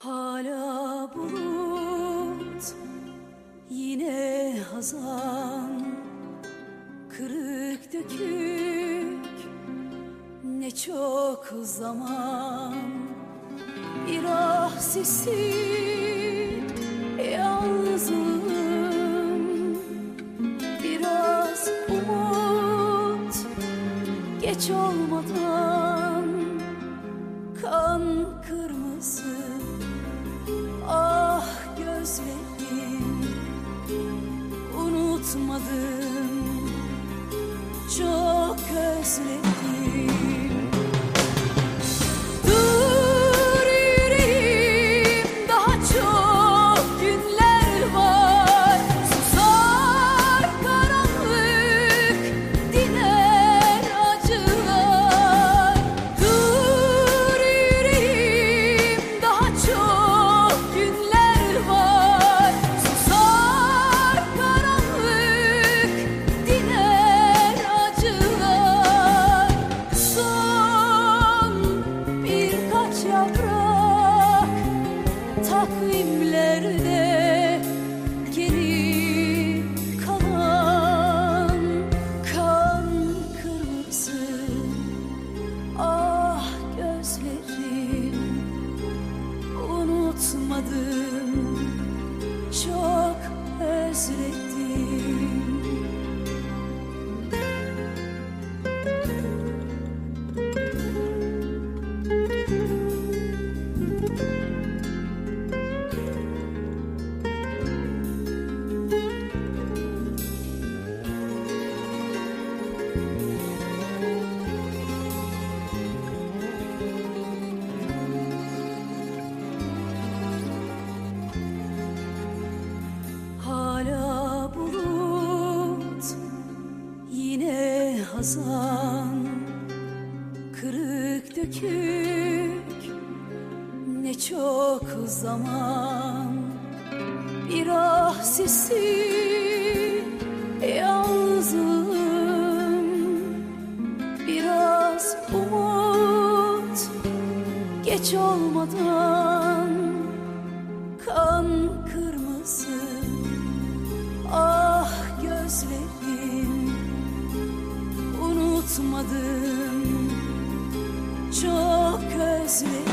Hala bulut yine hazan. Kırık dökük ne çok zaman. Bir ah sesi e yalnızım. Biraz umut geç olmadan unutmadım Çok özledim. yazan Kırık dökük ne çok zaman. Bir ah sesi e yalnızım. Biraz umut geç olmadan. Kan kırmızı ah gözlerim unutmadım. Çok özledim.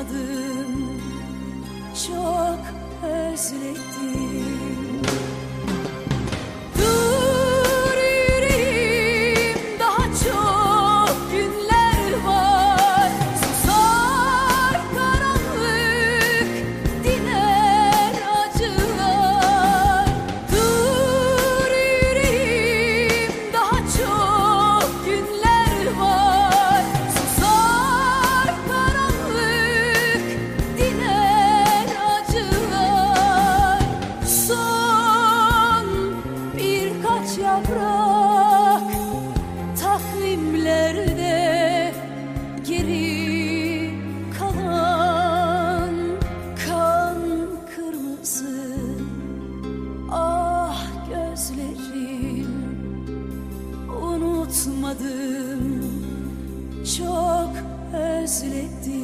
bulamadım Çok özledim. çok özledim.